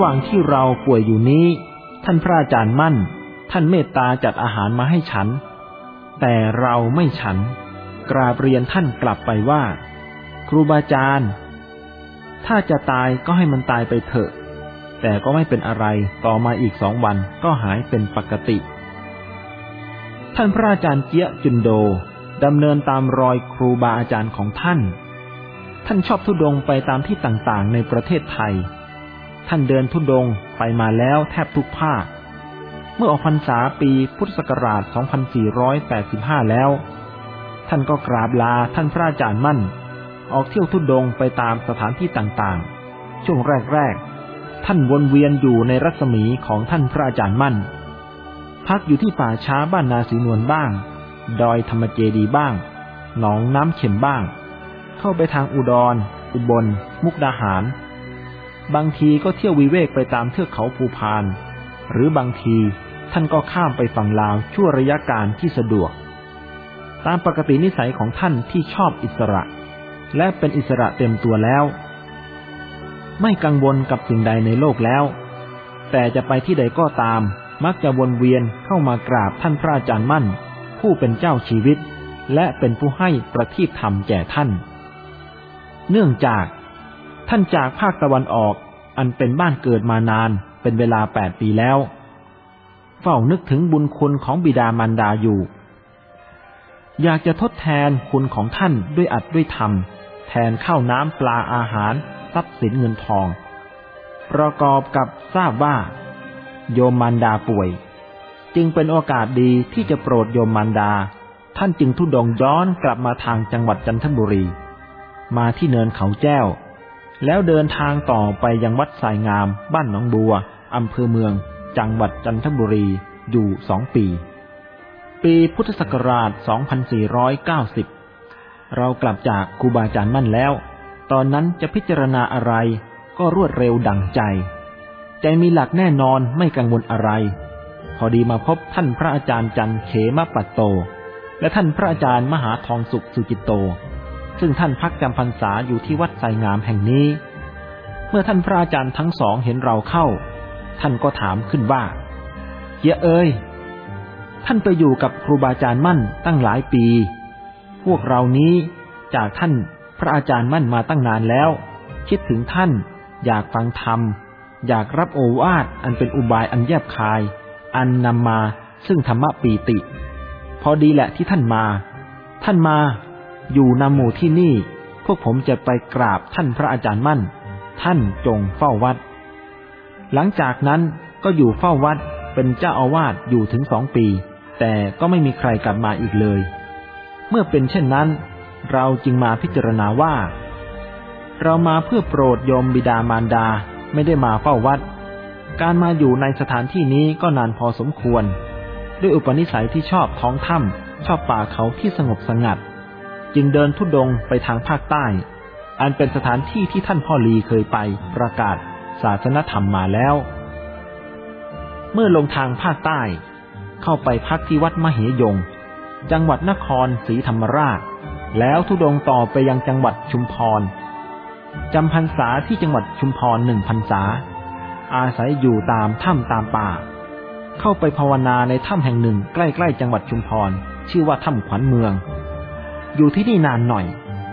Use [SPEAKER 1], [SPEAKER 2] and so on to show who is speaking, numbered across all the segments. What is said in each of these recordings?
[SPEAKER 1] หว่างที่เราป่วยอยู่นี้ ท่านพระอาจารย์มั่น ท่านเมตตาจัดอาหารมาให้ฉัน แต่เราไม่ฉัน กราบเรียนท่านกลับไปว่า ครูบาอาจารย์ ถ้าจะตายก็ให้มันตายไปเถอะ แต่ก็ไม่เป็นอะไรต่อมาอีกสองวันก็หายเป็นปกติ ท่านพระอาจารย์เจียจุนโดดำเนินตามรอยครูบาอาจารย์ของท่าน ท่านชอบทุดงไปตามที่ต่างๆ ในประเทศไทย ท่านเดินทุดงไปมาแล้วแทบทุกภาค เมื่อออกพรรษาปีพุทธศักราช 2485 แล้ว ท่านก็กราบลาท่านพระอาจารย์มั่น ออกเที่ยวทุดงไปตามสถานที่ต่างๆ ช่วงแรกๆ ท่านวนเวียนอยู่ในรัศมีของท่านพระอาจารย์มั่น พักอยู่ที่ป่าช้าบ้านนาสีนวลบ้าง ดอยธรรมเจดีบ้าง หนองน้ำเข็มบ้าง เข้าไปทางอุดร อุบล มุกดาหาร บางทีก็เที่ยววิเวกไปตามเทือกเขาภูพาน หรือบางทีท่านก็ข้ามไปฝั่งลาวชั่วระยะการที่สะดวก ตามปกตินิสัยของท่านที่ชอบอิสระ และเป็นอิสระเต็มตัวแล้ว ไม่กังวลกับสิ่งใดในโลกแล้ว แต่จะไปที่ใดก็ตาม มักจะวนเวียนเข้ามากราบท่านพระอาจารย์มั่น ผู้เป็นเจ้าชีวิต และเป็นผู้ให้ประทีปธรรมแก่ท่าน เนื่องจาก ท่านจากภาคตะวันออก อันเป็นบ้านเกิดมานานเป็นเวลาแปดปีแล้ว เฝ้านึกถึงบุญคุณของบิดามารดาอยู่ อยากจะทดแทนคุณของท่านด้วยอัดด้วยธรรม แทนข้าวน้ำปลาอาหาร ทรัพย์สินเงินทอง ประกอบกับทราบว่า โยมมารดาป่วย จึงเป็นโอกาสดีที่จะโปรดโยมมารดา ท่านจึงทุดงย้อนกลับมาทางจังหวัดจันทบุรี มาที่เนินเขาแจ้ว แล้วเดินทางต่อไปยังวัดสายงาม บ้านหนองบัว อำเภอเมือง จังหวัดจันทบุรี อยู่สองปี ปีพุทธศักราช 2490 เรากลับจากครูบาอาจารย์มั่นแล้ว ตอนนั้นจะพิจารณาอะไร ก็รวดเร็วดังใจ ใจมีหลักแน่นอนไม่กังวลอะไร พอดีมาพบท่านพระอาจารย์จันเขมปัตโต และท่านพระอาจารย์มหาทองสุขสุจิตโต ซึ่งท่านพักจำพรรษาอยู่ที่วัดไซงามแห่งนี้ เมื่อท่านพระอาจารย์ทั้งสองเห็นเราเข้า ท่านก็ถามขึ้นว่า เยอะเอ้ย ท่านไปอยู่กับครูบาอาจารย์มั่นตั้งหลายปี พวกเรานี้จากท่านพระอาจารย์มั่นมาตั้งนานแล้ว คิดถึงท่าน อยากฟังธรรม อยากรับโอวาทอันเป็นอุบายอันแยบคาย อันนำมาซึ่งธรรมปีติ พอดีแหละที่ท่านมา ท่านมา อยู่นำหมู่ที่นี่ พวกผมจะไปกราบท่านพระอาจารย์มั่น ท่านจงเฝ้าวัด หลังจากนั้นก็อยู่เฝ้าวัดเป็นเจ้าอาวาสอยู่ถึงสองปี แต่ก็ไม่มีใครกลับมาอีกเลย เมื่อเป็นเช่นนั้น เราจึงมาพิจารณาว่า เรามาเพื่อโปรดโยมบิดามารดาไม่ได้มาเฝ้าวัด การมาอยู่ในสถานที่นี้ก็นานพอสมควร ด้วยอุปนิสัยที่ชอบท้องถ้ำชอบป่าเขาที่สงบสงัด จึงเดินทุดงไปทางภาคใต้ อันเป็นสถานที่ที่ท่านพ่อลีเคยไปประกาศศาสนธรรมมาแล้ว เมื่อลงทางภาคใต้ เข้าไปพักที่วัดมเหยง จังหวัดนครศรีธรรมราช แล้วทุดงต่อไปยังจังหวัดชุมพรจำพรรษาที่จังหวัดชุมพรหนึ่งพรรษา อาศัยอยู่ตามถ้ำตามป่า เข้าไปภาวนาในถ้ำแห่งหนึ่งใกล้ ๆ จังหวัดชุมพร ชื่อว่าถ้ำขวัญเมือง อยู่ที่นี่นานหน่อย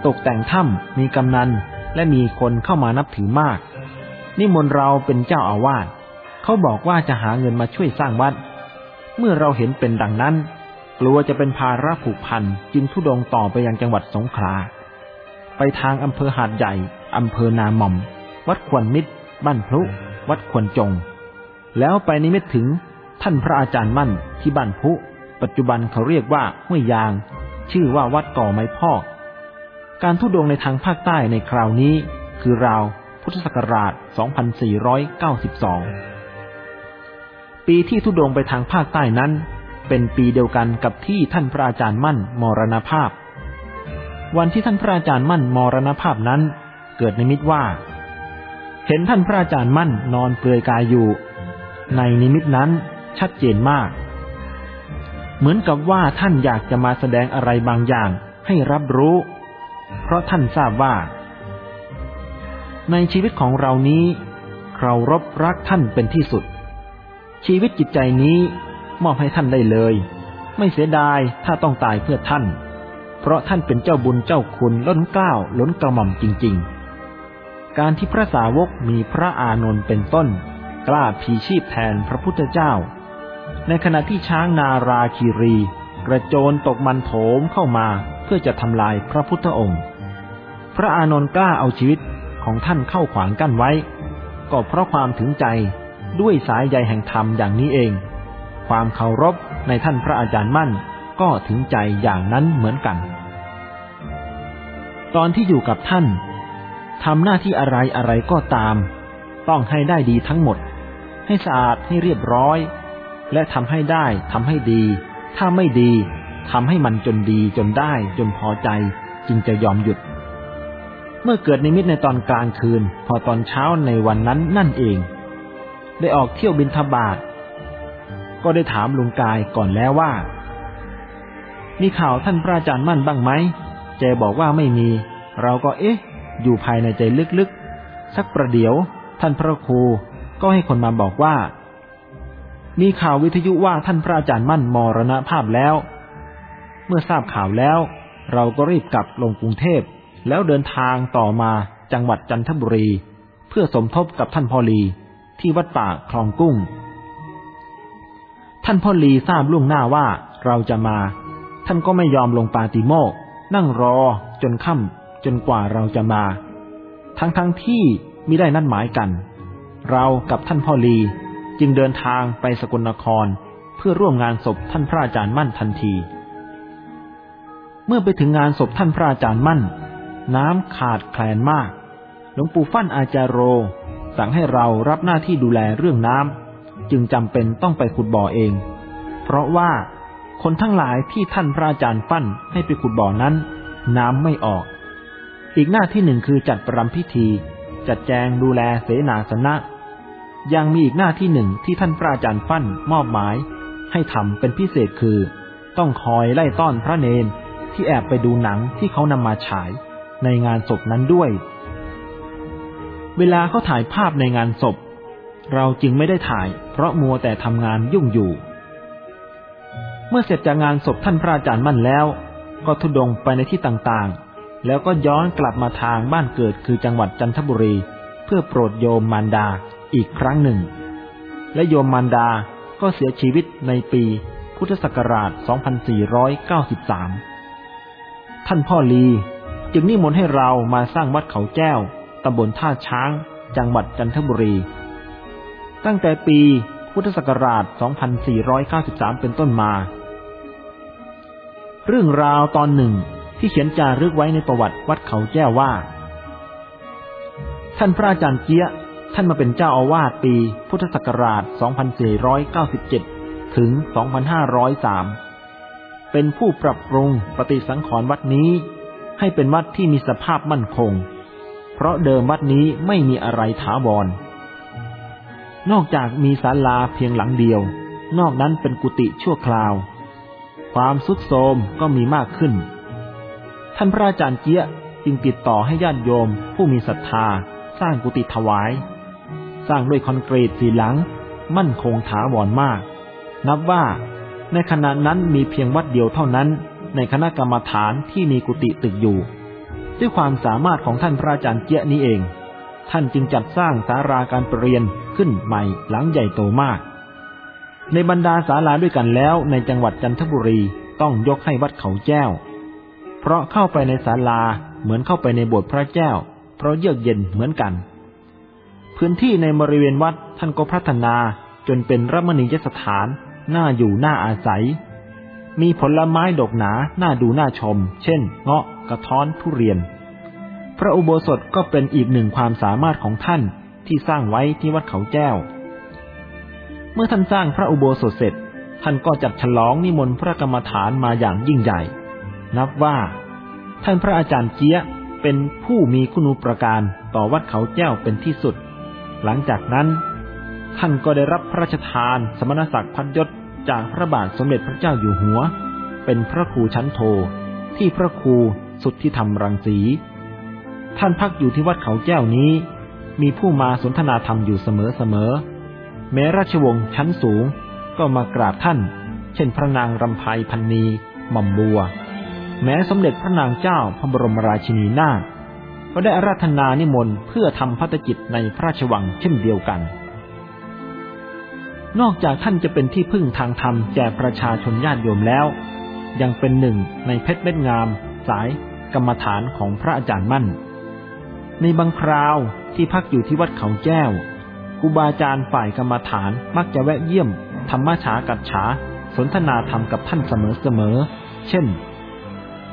[SPEAKER 1] ตกแต่งถ้ำมีกำนัน และมีคนเข้ามานับถือมาก นิมนต์เราเป็นเจ้าอาวาสเขาบอกว่าจะหาเงินมาช่วยสร้างวัด เมื่อเราเห็นเป็นดังนั้น กลัวจะเป็นภาระผูกพันจึงทุดงต่อไปยังจังหวัดสงขลา ไปทางอำเภอหาดใหญ่อำเภอนาหม่อม วัดควนมิตร บ้านพลุ วัดควรจง แล้วไปนิมิตถึงท่านพระอาจารย์มั่นที่บ้านพุ ปัจจุบันเขาเรียกว่าห้วยยาง ชื่อว่าวัดก่อไม้พอก การทุดงในทางภาคใต้ในคราวนี้ คือราวพุทธศักราช 2492 ปีที่ทุดงไปทางภาคใต้นั้น เป็นปีเดียวกันกับที่ท่านพระอาจารย์มั่นมรณภาพ วันที่ท่านพระอาจารย์มั่นมรณภาพนั้น เกิดในมิตว่า เห็นท่านพระอาจารย์มั่นนอนเปลือยกายอยู่ ในนิมิตนั้นชัดเจนมาก เหมือนกับว่าท่านอยากจะมาแสดงอะไรบางอย่างให้รับรู้ เพราะท่านทราบว่า ในชีวิตของเรานี้เคารพรักท่านเป็นที่สุด ชีวิตจิตใจนี้มอบให้ท่านได้เลย ไม่เสียดายถ้าต้องตายเพื่อท่าน เพราะท่านเป็นเจ้าบุญเจ้าคุณล้นเกล้าล้นกระหม่อมจริง ๆ การที่พระสาวกมีพระอานนท์เป็นต้น กล้าพีชีพแทนพระพุทธเจ้า ในขณะที่ช้างนาราคีรี กระโจนตกมันโถมเข้ามาเพื่อจะทำลายพระพุทธองค์ พระอานนท์กล้าเอาชีวิตของท่านเข้าขวางกั้นไว้ ก็เพราะความถึงใจด้วยสายใยแห่งธรรมอย่างนี้เอง ความเคารพในท่านพระอาจารย์มั่นก็ถึงใจอย่างนั้นเหมือนกัน ตอนที่อยู่กับท่านทำหน้าที่อะไรอะไรก็ตาม ต้องให้ได้ดีทั้งหมด ให้สะอาดให้เรียบร้อย และทำให้ได้ทำให้ดี ถ้าไม่ดีทำให้มันจนดีจนได้จนพอใจ จึงจะยอมหยุด เมื่อเกิดนิมิตในตอนกลางคืน พอตอนเช้าในวันนั้นนั่นเอง ได้ออกเที่ยวบินทบาทก็ได้ถามลุงกายก่อนแล้วว่า มีข่าวท่านพระอาจารย์มั่นบ้างไหมเจบอกว่าไม่มี เราก็เอ๊ะ อยู่ภายในใจลึกๆ สักประเดี๋ยว ท่านพระครูก็ให้คนมาบอกว่า มีข่าววิทยุว่าท่านพระอาจารย์มั่นมรณภาพแล้ว เมื่อทราบข่าวแล้ว เราก็รีบกลับลงกรุงเทพ แล้วเดินทางต่อมาจังหวัดจันทบุรี เพื่อสมทบกับท่านพอลีที่วัดป่าคลองกุ้ง ท่านพอลีทราบล่วงหน้าว่าเราจะมา ท่านก็ไม่ยอมลงปาติโมก นั่งรอจนค่ำจนกว่าเราจะมา ทั้งทั้งที่มิได้นัดหมายกัน เรากับท่านพอลี จึงเดินทางไปสกลนคร เพื่อร่วมงานศพท่านพระอาจารย์มั่นทันที เมื่อไปถึงงานศพท่านพระอาจารย์มั่น น้ำขาดแคลนมาก หลวงปู่ฟั่นอาจารโร สั่งให้เรารับหน้าที่ดูแลเรื่องน้ำจึงจำเป็นต้องไปขุดบ่อเอง เพราะว่าคนทั้งหลายที่ท่านพระอาจารย์ปั้นให้ไปขุดบ่อนั้น น้ำไม่ออก อีกหน้าที่หนึ่งคือจัดประรำพิธี จัดแจงดูแลเสนาสนะ ยังมีอีกหน้าที่หนึ่งที่ท่านพระอาจารย์ปั้นมอบหมาย ให้ทำเป็นพิเศษคือ ต้องคอยไล่ต้อนพระเนนที่แอบไปดูหนังที่เขานำมาฉาย ในงานศพนั้นด้วย เวลาเขาถ่ายภาพในงานศพ เราจึงไม่ได้ถ่าย เพราะมัวแต่ทำงานยุ่งอยู่ เมื่อเสร็จจากงานศพท่านพระอาจารย์มั่นแล้ว ก็ทุดงไปในที่ต่างๆ แล้วก็ย้อนกลับมาทางบ้านเกิดคือจังหวัดจันทบุรี เพื่อโปรดโยมมารดา อีกครั้งหนึ่ง และโยมมารดาก็เสียชีวิตในปีพุทธศักราช 2493 ท่านพ่อลีจึงนิมนต์ให้เรามาสร้างวัดเขาแก้ว ตำบลท่าช้าง จังหวัดจันทบุรี ตั้งแต่ปีพุทธศักราช 2493 เป็นต้นมา เรื่องราวตอนหนึ่งที่เขียนจารึกไว้ในประวัติวัดเขาแจ้วว่า ท่านพระอาจารย์เกี้ย ท่านมาเป็นเจ้าอาวาสปีพุทธศักราช 2497 ถึง 2503 เป็นผู้ปรับปรุงปฏิสังขรณ์วัดนี้ให้เป็นวัดที่มีสภาพมั่นคง เพราะเดิมวัดนี้ไม่มีอะไรถาวร นอกจากมีศาลาเพียงหลังเดียว นอกนั้นเป็นกุฏิชั่วคราว ความสุดโทมก็มีมากขึ้น ท่านพระอาจารย์เจี๊ยจึงติดต่อให้ญาติโยมผู้มีศรัทธาสร้างกุฏิถวาย สร้างด้วยคอนกรีตสีหลัง มั่นคงถาวรมาก นับว่า ในขณะนั้นมีเพียงวัดเดียวเท่านั้น ในคณะกรรมฐานที่มีกุฏิตึกอยู่ ด้วยความสามารถของท่านพระอาจารย์เจี๊ยนี้เอง ท่านจึงจัดสร้างศาลาการเปรียนขึ้นใหม่หลังใหญ่โตมาก ในบรรดาศาลาด้วยกันแล้ว ในจังหวัดจันทบุรีต้องยกให้วัดเขาแจ้ว เพราะเข้าไปในศาลาเหมือนเข้าไปในโบสถ์พระเจ้าเพราะเยือกเย็นเหมือนกัน พื้นที่ในบริเวณวัดท่านก็พัฒนาจนเป็นรัมณียสถาน น่าอยู่น่าอาศัย มีผลไม้ดกหนา น่าดูน่าชม เช่น เงาะ กระท้อน ทุเรียน พระอุโบสถก็เป็นอีกหนึ่งความสามารถของท่านที่สร้างไว้ที่วัดเขาแจ้ว เมื่อท่านสร้างพระอุโบสถเสร็จ ท่านก็จัดฉลองนิมนต์พระกรรมฐานมาอย่างยิ่งใหญ่ นับว่า ท่านพระอาจารย์เจี๊ยเป็นผู้มีคุณูปการต่อวัดเขาแจ้วเป็นที่สุด หลังจากนั้น ท่านก็ได้รับพระราชทานสมณศักดิ์พัดยศจากพระบาทสมเด็จพระเจ้าอยู่หัว เป็นพระครูชั้นโท ที่พระครูสุทธิธรรมรังสี ท่านพักอยู่ที่วัดเขาแก้วนี้ มีผู้มาสนทนาธรรมอยู่เสมอๆแม้ราชวงศ์ชั้นสูงก็มากราบท่าน เช่นพระนางรำไพพันนีหม่อมบัว แม้สมเด็จพระนางเจ้าพระบรมราชินีนาถ ก็ได้อาราธนานิมนต์เพื่อทำพัฒกิจในพระราชวังเช่นเดียวกัน นอกจากท่านจะเป็นที่พึ่งทางธรรมแก่ประชาชนญาติโยมแล้ว ยังเป็นหนึ่งในเพชรเม็ดงาม สายกรรมฐานของพระอาจารย์มั่น ในบางคราวที่พักอยู่ที่วัดเขาแก้วครูบาอาจารย์ฝ่ายกรรมฐานมักจะแวะเยี่ยม ธรรมชากัดฉา สนทนาธรรมกับท่านเสมอๆเช่น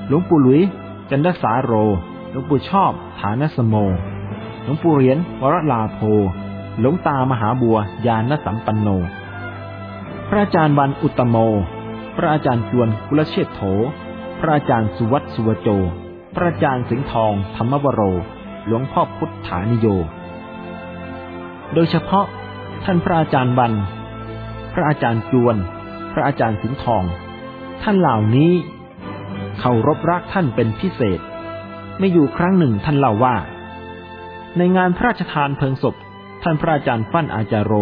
[SPEAKER 1] หลวงปู่หลุย จันทสาโร หลวงปู่ชอบ ฐานสโม หลวงปู่เหรียญวรลาโพ หลวงตามหาบัวยานสัมปันโน พระอาจารย์วันอุตโม พระอาจารย์จวนกุลเชษโถ พระอาจารย์สุวัตสุวโจ พระอาจารย์สิงห์ทองธรรมวโร หลวงพ่อพุทธานิโย โดยเฉพาะท่านพระอาจารย์วัน พระอาจารย์จวน พระอาจารย์สิงห์ทอง ท่านเหล่านี้เคารพรักท่านเป็นพิเศษ ไม่อยู่ครั้งหนึ่งท่านเล่าว่า ในงานพระราชทานเพลิงศพ ท่านพระอาจารย์ฟั่นอาจารโร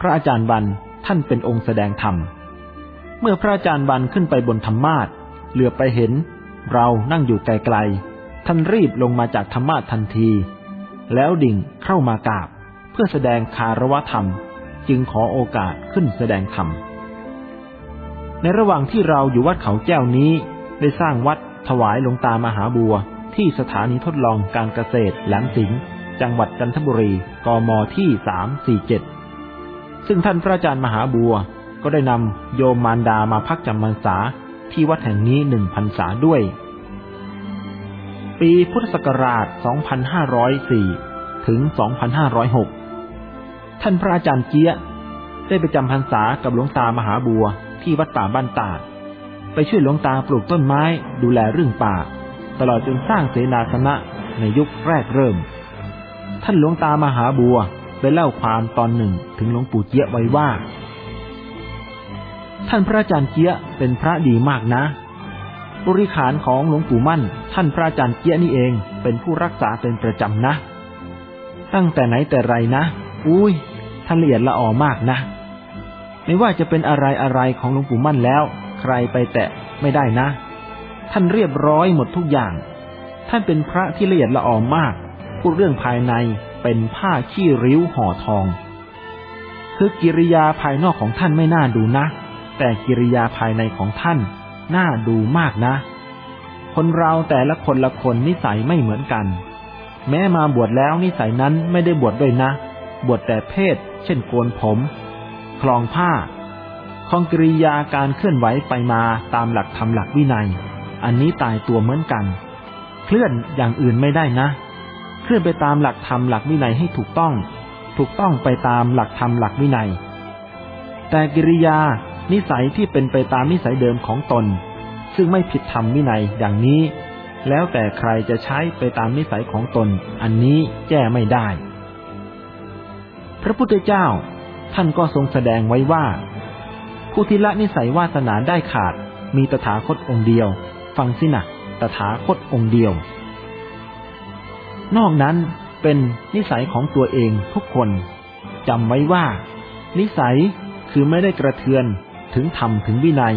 [SPEAKER 1] พระอาจารย์บันท่านเป็นองค์แสดงธรรม เมื่อพระอาจารย์บันขึ้นไปบนธรรมาทเหลือไปเห็น เรานั่งอยู่ไกลๆท่านรีบลงมาจากธรรมาททันที แล้วดิ่งเข้ามากราบ เพื่อแสดงคารวะธรรม จึงขอโอกาสขึ้นแสดงธรรมในระหว่างที่เราอยู่วัดเขาแก้วนี้ได้สร้างวัดถวายหลวงตามหาบัว ที่สถานีทดลองการเกษตรแหลมสิงห์จังหวัดจันทบุรี กมที่สามสี่เจ็ดซึ่งท่านพระอาจารย์มหาบัว ก็ได้นำโยมมารดามาพักจำพรรษาที่วัดแห่งนี้หนึ่งพรรษาด้วย ปีพุทธศักราช 2504 ถึง 2506 ท่านพระอาจารย์เจี๊ยได้ไปจำพรรษากับหลวงตามหาบัวที่วัดป่าบ้านตาดไปช่วยหลวงตาปลูกต้นไม้ดูแลเรื่องป่า ตลอดจนสร้างเสนาสนะในยุคแรกเริ่ม ท่านหลวงตามหาบัวได้เล่าความตอนหนึ่งถึงหลวงปู่เจี๊ยไว้ว่า ท่านพระอาจารย์เจี๊ยเป็นพระดีมากนะ บริขารของหลวงปู่มั่น ท่านพระอาจารย์เจี๊ยนี่เองเป็นผู้รักษาเป็นประจำนะ ตั้งแต่ไหนแต่ไรนะ อุ้ยท่านละเอียดละออมากนะ ไม่ว่าจะเป็นอะไรอะไรของหลวงปู่มั่นแล้ว ใครไปแตะไม่ได้นะ ท่านเรียบร้อยหมดทุกอย่าง ท่านเป็นพระที่ละเอียดละออมาก พูดเรื่องภายในเป็นผ้าขี้ริ้วห่อทอง คือกิริยาภายนอกของท่านไม่น่าดูนะ แต่กิริยาภายในของท่านน่าดูมากนะ คนเราแต่ละคนละคนนิสัยไม่เหมือนกัน แม้มาบวชแล้วนิสัยนั้นไม่ได้บวชดด้วยนะ บวชแต่เพศ เช่นโกนผม คลองผ้าของกิริยาการเคลื่อนไหวไปมาตามหลักธรรมหลักวินัย อันนี้ตายตัวเหมือนกัน เคลื่อนอย่างอื่นไม่ได้นะ เคลื่อนไปตามหลักธรรมหลักวินัยให้ถูกต้อง ถูกต้องไปตามหลักธรรมหลักวินัย แต่กิริยานิสัยที่เป็นไปตามนิสัยเดิมของตน ซึ่งไม่ผิดธรรมวินัยอย่างนี้ แล้วแต่ใครจะใช้ไปตามนิสัยของตน อันนี้แก้ไม่ได้ พระพุทธเจ้าท่านก็ทรงแสดงไว้ว่า ผู้ที่ละนิสัยวาสนาได้ขาดมีตถาคตองค์เดียว ฟังสินะตถาคตองค์เดียว นอกนั้นเป็นนิสัยของตัวเองทุกคนจำไว้ว่า นิสัยคือไม่ได้กระเทือนถึงธรรมถึงวินัย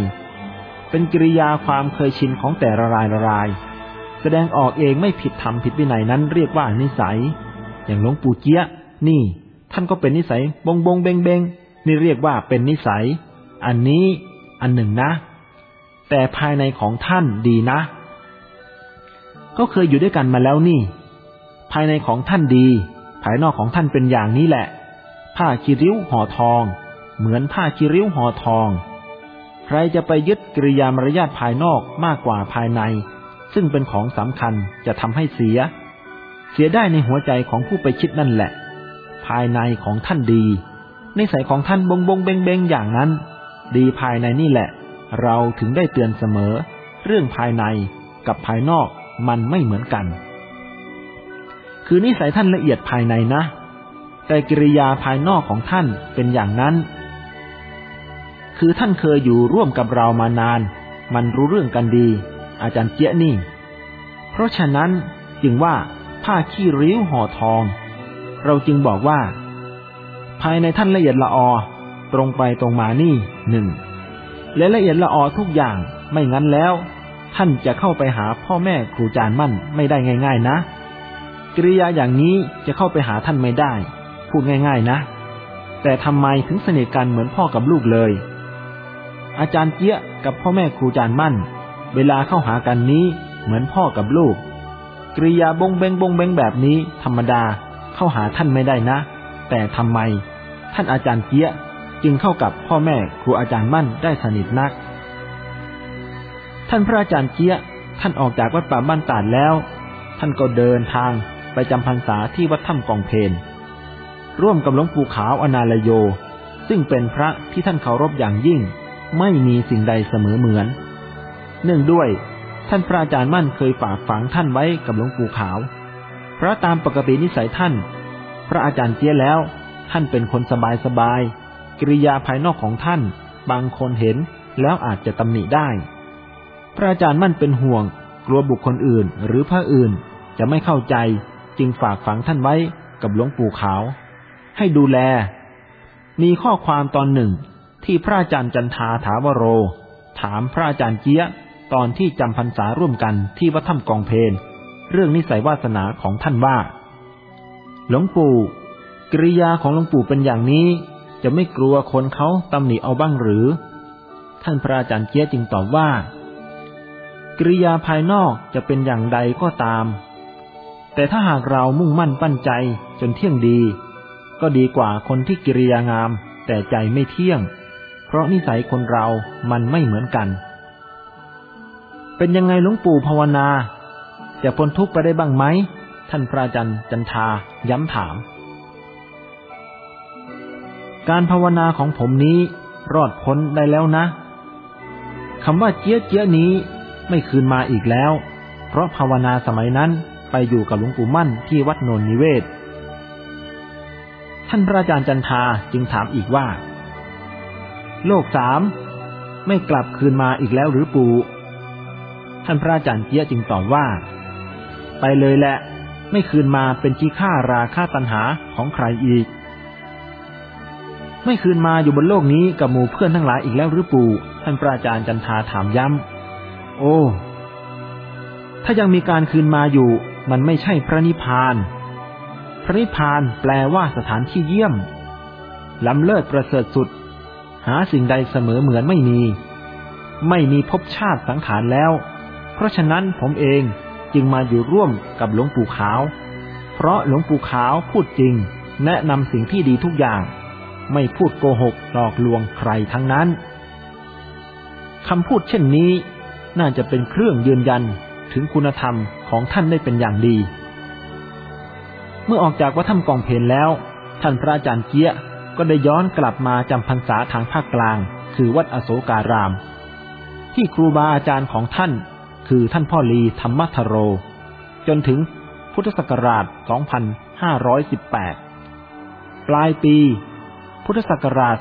[SPEAKER 1] เป็นกิริยาความเคยชินของแต่ละรายละราย แสดงออกเองไม่ผิดธรรมผิดวินัยนั้นเรียกว่านิสัย อย่างหลวงปู่เจี๊ยนี่ ท่านก็เป็นนิสัยบงบงเบงเบงนี่เรียกว่าเป็นนิสัย อันนี้อันหนึ่งนะ แต่ภายในของท่านดีนะ ก็เคยอยู่ด้วยกันมาแล้วนี่ ภายในของท่านดี ภายนอกของท่านเป็นอย่างนี้แหละ ผ้าคีริ้วห่อทอง เหมือนผ้าคีริ้วห่อทอง ใครจะไปยึดกิริยามารยาทภายนอกมากกว่าภายใน ซึ่งเป็นของสำคัญจะทำให้เสีย เสียได้ในหัวใจของผู้ไปคิดนั่นแหละ ภายในของท่านดีในสายของท่านบงบงเบงเบงอย่างนั้น ดีภายในนี่แหละ เราถึงได้เตือนเสมอ เรื่องภายในกับภายนอกมันไม่เหมือนกัน คือนิสัยท่านละเอียดภายในนะ แต่กิริยาภายนอกของท่านเป็นอย่างนั้น คือท่านเคยอยู่ร่วมกับเรามานาน มันรู้เรื่องกันดี อาจารย์เจี๊ยนี่ เพราะฉะนั้นจึงว่าผ้าขี้ริ้วห่อทอง เราจึงบอกว่า ภายในท่านละเอียดละออตรงไปตรงมานี่หนึ่ง และละเอียดละออทุกอย่างไม่งั้นแล้ว ท่านจะเข้าไปหาพ่อแม่ครูจารย์มั่นไม่ได้ง่าย ๆ นะ กิริยาอย่างนี้จะเข้าไปหาท่านไม่ได้ พูดง่าย ๆ นะ แต่ทำไมถึงสนิทกันเหมือนพ่อกับลูกเลย อาจารย์เจี๊ยกับพ่อแม่ครูจารย์มั่น เวลาเข้าหากันนี้เหมือนพ่อกับลูกกริยาบงเบงบงเบงแบบนี้ธรรมดาเข้าหาท่านไม่ได้นะ แต่ทำไม ท่านอาจารย์เจี๊ย จึงเข้ากับพ่อแม่ครูอาจารย์มั่นได้สนิทนัก ท่านพระอาจารย์เจี๊ยท่านออกจากวัดป่าบ้านตาดแล้ว ท่านก็เดินทางไปจำพรรษาที่วัดถ้ำกองเพนร่วมกับหลวงปู่ขาวอนาลโย ซึ่งเป็นพระที่ท่านเคารพอย่างยิ่ง ไม่มีสิ่งใดเสมอเหมือน เนื่องด้วยท่านพระอาจารย์มั่นเคยฝากฝังท่านไว้กับหลวงปู่ขาว เพราะตามปกตินิสัยท่าน พระอาจารย์เจียแล้ว ท่านเป็นคนสบายสบาย กิริยาภายนอกของท่าน บางคนเห็นแล้วอาจจะตำหนิได้ พระอาจารย์มั่นเป็นห่วง กลัวบุคคลอื่นหรือพระอื่นจะไม่เข้าใจ จึงฝากฝังท่านไว้กับหลวงปู่ขาว ให้ดูแล มีข้อความตอนหนึ่งที่พระอาจารย์จันทาถาวโร ถามพระอาจารย์เจี๊ยตอนที่จำพรรษาร่วมกันที่วัดถ้ำกองเพนเรื่องนิสัยวาสนาของท่านว่า หลวงปู่ กิริยาของหลวงปู่เป็นอย่างนี้ จะไม่กลัวคนเขาตำหนิเอาบ้างหรือ ท่านพระอาจารย์เจียจึงตอบว่ากริยาภายนอกจะเป็นอย่างใดก็ตาม แต่ถ้าหากเรามุ่งมั่นปั้นใจจนเที่ยงดี ก็ดีกว่าคนที่กิริยางาม แต่ใจไม่เที่ยง เพราะนิสัยคนเรามันไม่เหมือนกัน เป็นยังไงหลวงปู่ภาวนา จะพ้นทุกข์ไปได้บ้างไหมท่านพระอาจารย์จันทาย้ำถาม การภาวนาของผมนี้รอดพ้นได้แล้วนะคำว่าเจี๊ยเจี๊ยนี้ไม่คืนมาอีกแล้ว เพราะภาวนาสมัยนั้นไปอยู่กับหลวงปู่มั่นที่วัดโนนนิเวศ ท่านพระอาจารย์จันทาจึงถามอีกว่า โลกสามไม่กลับคืนมาอีกแล้วหรือปู่ท่านพระอาจารย์เจี๊ยจึงตอบว่า ไปเลยแหละ ไม่คืนมาเป็นจีค่าราค่าตันหาของใครอีก ไม่คืนมาอยู่บนโลกนี้กับหมู่เพื่อนทั้งหลายอีกแล้วหรือปู่ ท่านพระอาจารย์จันทาถามย้ำ โอ้ ถ้ายังมีการคืนมาอยู่ มันไม่ใช่พระนิพพาน พระนิพพานแปลว่าสถานที่เยี่ยม ล้ำเลิศประเสริฐสุด หาสิ่งใดเสมอเหมือนไม่มี ไม่มีภพชาติสังขารแล้ว เพราะฉะนั้นผมเองจึงมาอยู่ร่วมกับหลวงปู่ขาว เพราะหลวงปู่ขาวพูดจริง แนะนำสิ่งที่ดีทุกอย่าง ไม่พูดโกหกหลอกลวงใครทั้งนั้นคำพูดเช่นนี้ น่าจะเป็นเครื่องยืนยันถึงคุณธรรมของท่านได้เป็นอย่างดี เมื่อออกจากวัดถ้ำกองเพลแล้ว ท่านพระอาจารย์เกี้ยก็ได้ย้อนกลับมาจำพรรษาทางภาคกลาง คือวัดอโศการาม ที่ครูบาอาจารย์ของท่าน คือท่านพ่อลีธรรมทโร จนถึงพุทธศักราช 2518 ปลายปี พุทธศักราช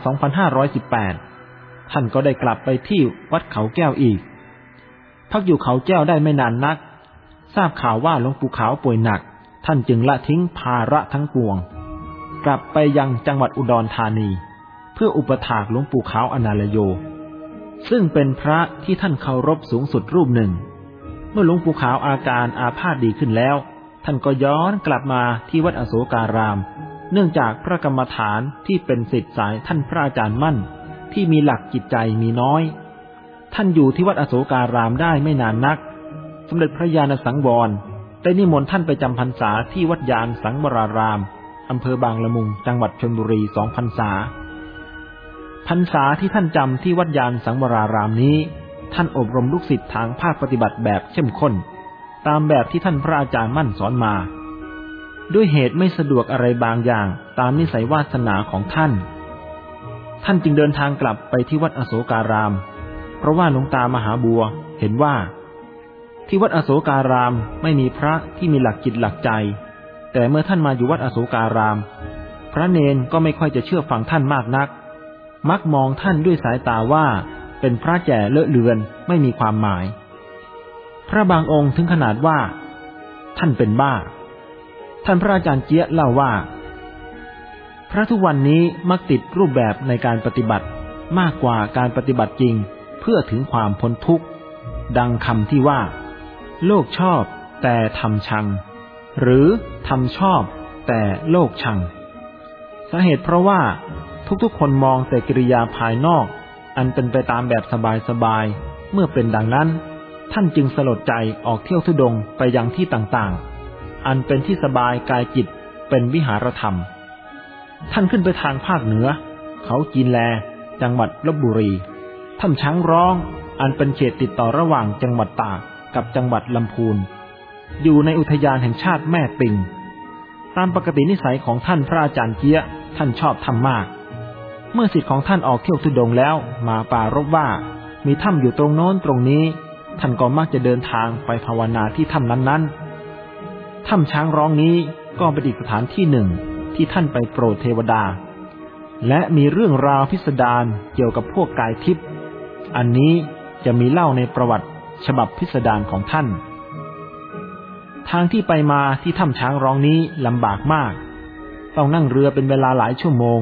[SPEAKER 1] 2518 ท่านก็ได้กลับไปที่วัดเขาแก้วอีก พักอยู่เขาแก้วได้ไม่นานนัก ทราบข่าวว่าหลวงปู่ขาวป่วยหนัก ท่านจึงละทิ้งภาระทั้งปวง กลับไปยังจังหวัดอุดรธานี เพื่ออุปถากหลวงปู่ขาวอนาลโย ซึ่งเป็นพระที่ท่านเคารพสูงสุดรูปหนึ่ง เมื่อหลวงปู่ขาวอาการอาพาธดีขึ้นแล้ว ท่านก็ย้อนกลับมาที่วัดอโศการาม เนื่องจากพระกรรมฐานที่เป็นสิทธิสายท่านพระอาจารย์มั่น ที่มีหลักจิตใจมีน้อย ท่านอยู่ที่วัดอโศการามได้ไม่นานนัก สมเด็จพระญาณสังวรได้นิมนต์ท่านไปจำพรรษาที่วัดยานสังวรารามอำเภอบางละมุง จังหวัดชลบุรีสองพรรษา พรรษาที่ท่านจำที่วัดยานสังวรารามนี้ ท่านอบรมลูกศิษย์ทางภาคปฏิบัติแบบเข้มข้น ตามแบบที่ท่านพระอาจารย์มั่นสอนมา ด้วยเหตุไม่สะดวกอะไรบางอย่างตามนิสัยวาสนาของท่าน ท่านจึงเดินทางกลับไปที่วัดอโศการาม เพราะว่าหลวงตามหาบัวเห็นว่า ที่วัดอโศการามไม่มีพระที่มีหลักจิตหลักใจ แต่เมื่อท่านมาอยู่วัดอโศการาม พระเนนก็ไม่ค่อยจะเชื่อฟังท่านมากนัก มักมองท่านด้วยสายตาว่าเป็นพระแก่เลอะเลือนไม่มีความหมาย พระบางองค์ถึงขนาดว่า ท่านเป็นบ้า ท่านพระอาจารย์เจี๊ยเล่าว่า พระทุกวันนี้มักติดรูปแบบในการปฏิบัติมากกว่าการปฏิบัติจริงเพื่อถึงความพ้นทุกข์ ดังคำที่ว่า โลกชอบแต่ทำชัง หรือทำชอบแต่โลกชัง สาเหตุเพราะว่าทุกๆคนมองแต่กิริยาภายนอก อันเป็นไปตามแบบสบายๆเมื่อเป็นดังนั้น ท่านจึงสลดใจออกเที่ยวทุดงไปยังที่ต่างๆ อันเป็นที่สบายกายจิตเป็นวิหารธรรม ท่านขึ้นไปทางภาคเหนือ เขาจีนแล จังหวัดลบบุรีถ้ำช้างร้อง อันเป็นเขตติดต่อระหว่างจังหวัดตากกับจังหวัดลำพูน อยู่ในอุทยานแห่งชาติแม่ปิง ตามปกตินิสัยของท่านพระอาจารย์เกียท่านชอบทำมาก เมื่อสิทธิ์ของท่านออกเที่ยวทุดงแล้ว มาป่ารบว่า มีถ้ำอยู่ตรงโน้นตรงนี้ ท่านก็มักจะเดินทางไปภาวนาที่ถ้ำนั้นๆ ถ้ำช้างร้องนี้ก็เป็นอีกสถานที่หนึ่งที่ท่านไปโปรดเทวดา และมีเรื่องราวพิสดารเกี่ยวกับพวกกายทิพย์อันนี้จะมีเล่าในประวัติฉบับพิสดารของท่าน ทางที่ไปมาที่ถ้ำช้างร้องนี้ลำบากมาก ต้องนั่งเรือเป็นเวลาหลายชั่วโมง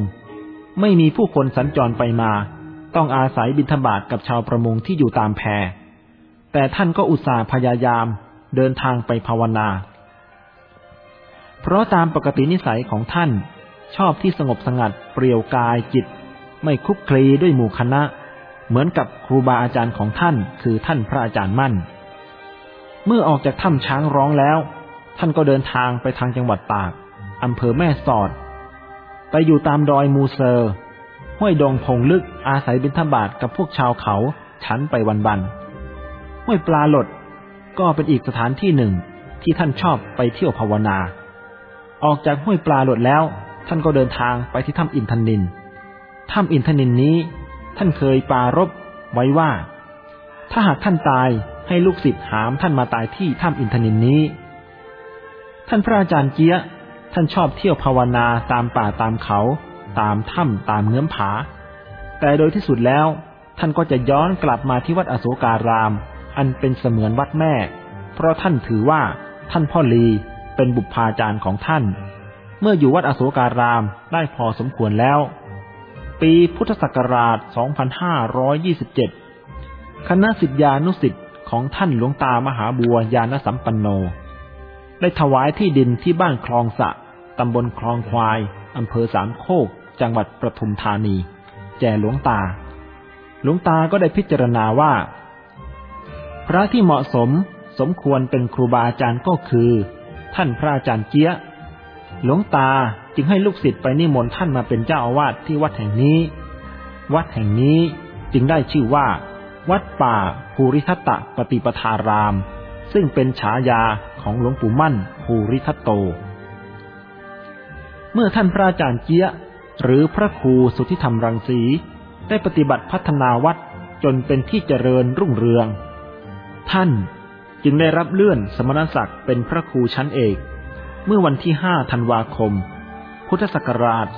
[SPEAKER 1] ไม่มีผู้คนสัญจรไปมา ต้องอาศัยบิณฑบาตกับชาวประมงที่อยู่ตามแพแต่ท่านก็อุตส่าห์พยายามเดินทางไปภาวนา เพราะตามปกตินิสัยของท่าน ชอบที่สงบสงัดเปรียวกายจิต ไม่คุกคลีด้วยหมู่คณะ เหมือนกับครูบาอาจารย์ของท่าน คือท่านพระอาจารย์มั่น เมื่อออกจากถ้ำช้างร้องแล้ว ท่านก็เดินทางไปทางจังหวัดตากอำเภอแม่สอด ไปอยู่ตามดอยมูเซอร์ห้วยดงพงลึกอาศัยบิณฑบาตกับพวกชาวเขาชั้นไปวันบันห้วยปลาหลดก็เป็นอีกสถานที่หนึ่งที่ท่านชอบไปเที่ยวภาวนา ออกจากห้วยปลาหลดแล้ว ท่านก็เดินทางไปที่ถ้ำอินทนินถ้ำอินทนินนี้ ท่านเคยปารบไว้ว่า ถ้าหากท่านตายให้ลูกศิษย์หามท่านมาตายที่ถ้ำอินทนินนี้ ท่านพระอาจารย์เกียท่านชอบเที่ยวภาวนาตามป่าตามเขา ตามถ้ำตามเงื้อมผา แต่โดยที่สุดแล้ว ท่านก็จะย้อนกลับมาที่วัดอโศการาม อันเป็นเสมือนวัดแม่ เพราะท่านถือว่าท่านพ่อลี เป็นบุพาจารย์ของท่าน เมื่ออยู่วัดอโศการามได้พอสมควรแล้ว ปีพุทธศักราช 2527 คณะสิทธิานุสิทธิ์ของท่านหลวงตามหาบัวยานสัมปันโน ได้ถวายที่ดินที่บ้านคลองสะตำบลคลองควาย อำเภอสามโคก จังหวัดประทุมธานี แจหลวงตา หลวงตาก็ได้พิจารณาว่า พระที่เหมาะสมสมควรเป็นครูบาอาจารย์ก็คือ ท่านพระอาจารย์เกี้ย หลวงตาจึงให้ลูกศิษย์ไปนิมนต์ท่านมาเป็นเจ้าอาวาสที่วัดแห่งนี้ วัดแห่งนี้จึงได้ชื่อว่า วัดป่าภูริทัตะปฏิปทาราม ซึ่งเป็นฉายาของหลวงปู่มั่นภูริทัตโต เมื่อท่านพระอาจารย์เกี้ย หรือพระครูสุทธิธรรมรังสี ได้ปฏิบัติพัฒนาวัดจนเป็นที่เจริญรุ่งเรือง ท่าน จึงได้รับเลื่อนสมณศักดิ์เป็นพระครูชั้นเอก เมื่อวันที่ 5 ธันวาคม พุทธศักราช 2535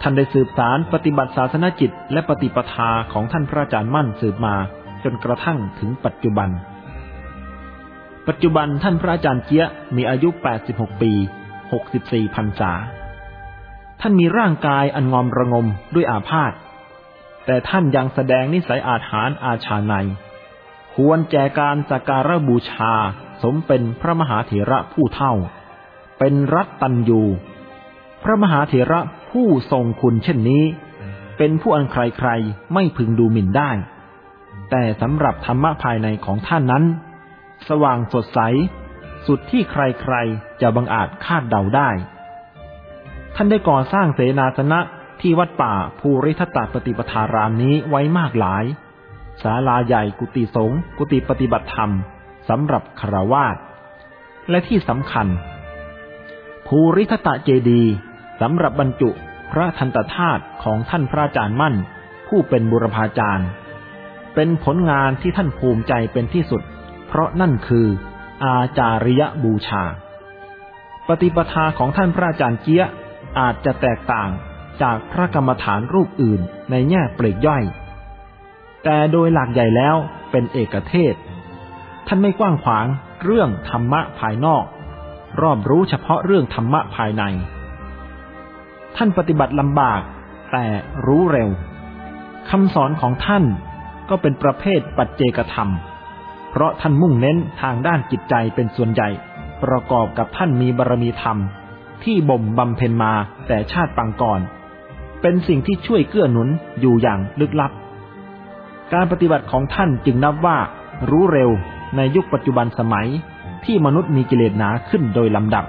[SPEAKER 1] ท่านได้สืบสารปฏิบัติศาสนจิตและปฏิปทาของท่านพระอาจารย์มั่นสืบมาจนกระทั่งถึงปัจจุบัน ปัจจุบันท่านพระอาจารย์เจี๊ยมีอายุ 86 ปี 64พรรษา ท่านมีร่างกายอันงอมระงมด้วยอาพาธ แต่ท่านยังแสดงนิสัยอาถรรพ์อาชาใน ควรแจการสักการะบูชาสมเป็นพระมหาเถระผู้เท่า เป็นรัตตัญยูพระมหาเถระผู้ทรงคุณเช่นนี้ เป็นผู้อันใครๆไม่พึงดูหมิ่นได้ แต่สำหรับธรรมะภายในของท่านนั้น สว่างสดใส สุดที่ใครๆจะบังอาจคาดเดาได้ ท่านได้ก่อสร้างเสนาสนะ ที่วัดป่าภูริทัตตปฏิปทารามนี้ไว้มากหลาย ศาลาใหญ่กุฏิสงฆ์กุฏิปฏิบัติธรรมสำหรับคราวาสและที่สำคัญ ภูริทัตเจดีสำหรับบรรจุพระทันตธาตุของท่านพระอาจารย์มั่น ผู้เป็นบุรพาจารย์ เป็นผลงานที่ท่านภูมิใจเป็นที่สุด เพราะนั่นคือ อาจาริยบูชา ปฏิปทาของท่านพระอาจารย์เจี๊ยอาจจะแตกต่าง จากพระกรรมฐานรูปอื่นในแง่เปลีกย่อย แต่โดยหลักใหญ่แล้วเป็นเอกเทศ ท่านไม่กว้างขวางเรื่องธรรมะภายนอก รอบรู้เฉพาะเรื่องธรรมะภายใน ท่านปฏิบัติลำบากแต่รู้เร็วคำสอนของท่านก็เป็นประเภทปัจเจกธรรม เพราะท่านมุ่งเน้นทางด้านจิตใจเป็นส่วนใหญ่ ประกอบกับท่านมีบารมีธรรม ที่บ่มบำเพ็ญมาแต่ชาติปังก่อน เป็นสิ่งที่ช่วยเกื้อหนุนอยู่อย่างลึกลับ การปฏิบัติของท่านจึงนับว่ารู้เร็วในยุคปัจจุบันสมัยที่มนุษย์มีกิเลสหนาขึ้นโดยลำดับ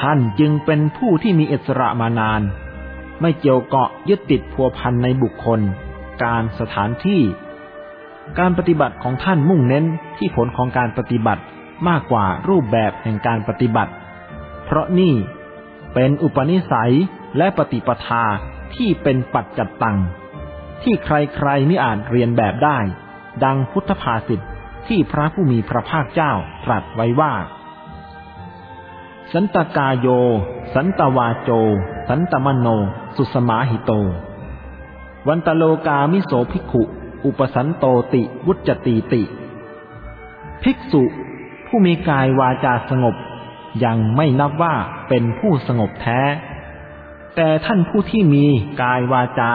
[SPEAKER 1] ท่านจึงเป็นผู้ที่มีอิสระมานาน ไม่เกี่ยวเกาะยึดติดพัวพันในบุคคล การสถานที่ การปฏิบัติของท่านมุ่งเน้นที่ผลของการปฏิบัติมากกว่ารูปแบบแห่งการปฏิบัติ เพราะนี่เป็นอุปนิสัย และปฏิปทาที่เป็นปัจจัตตัง ที่ใครๆไม่อาจเรียนแบบได้ ดังพุทธภาษิตที่พระผู้มีพระภาคเจ้าตรัสไว้ว่า สันตกาโย สันตวาโจ สันตมโน สุสมาหิโต วันตโลกามิโสภิกขุ อุปสันโตติวุจตีติ ภิกษุผู้มีกายวาจาสงบ ยังไม่นับว่าเป็นผู้สงบแท้ แต่ท่านผู้ที่มีกายวาจา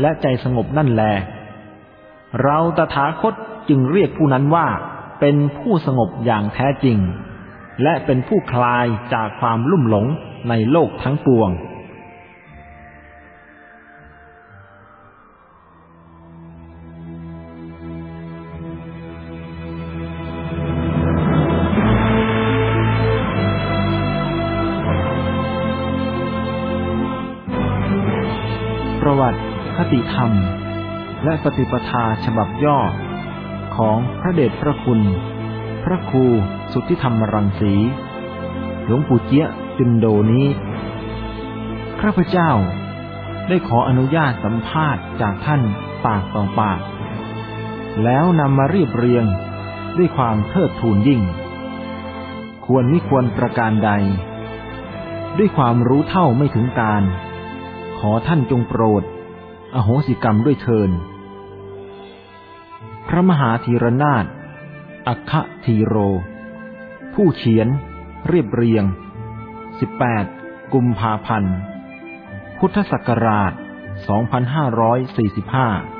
[SPEAKER 1] และใจสงบนั่นแล เราตถาคตจึงเรียกผู้นั้นว่า เป็นผู้สงบอย่างแท้จริง และเป็นผู้คลายจากความลุ่มหลงในโลกทั้งปวง ติธรรม และปฏิปทาฉบับย่อ ของพระเดชพระคุณ พระครูสุทธิธรรมรังสี หลวงปู่เจี๊ยจุนโดนี้ข้าพเจ้าได้ขออนุญาตสัมภาษณ์จากท่านปากต่อปาก แล้วนำมาเรียบเรียงด้วยความเทิดทูนยิ่ง ควรไม่ควรประการใด ด้วยความรู้เท่าไม่ถึงการ ขอท่านจงโปรด อโหสิกรรมด้วยเทิน พระมหาธีรนาถอัคธีโร ผู้เขียน เรียบเรียง 18 กุมภาพันธ์ พุทธศักราช 2545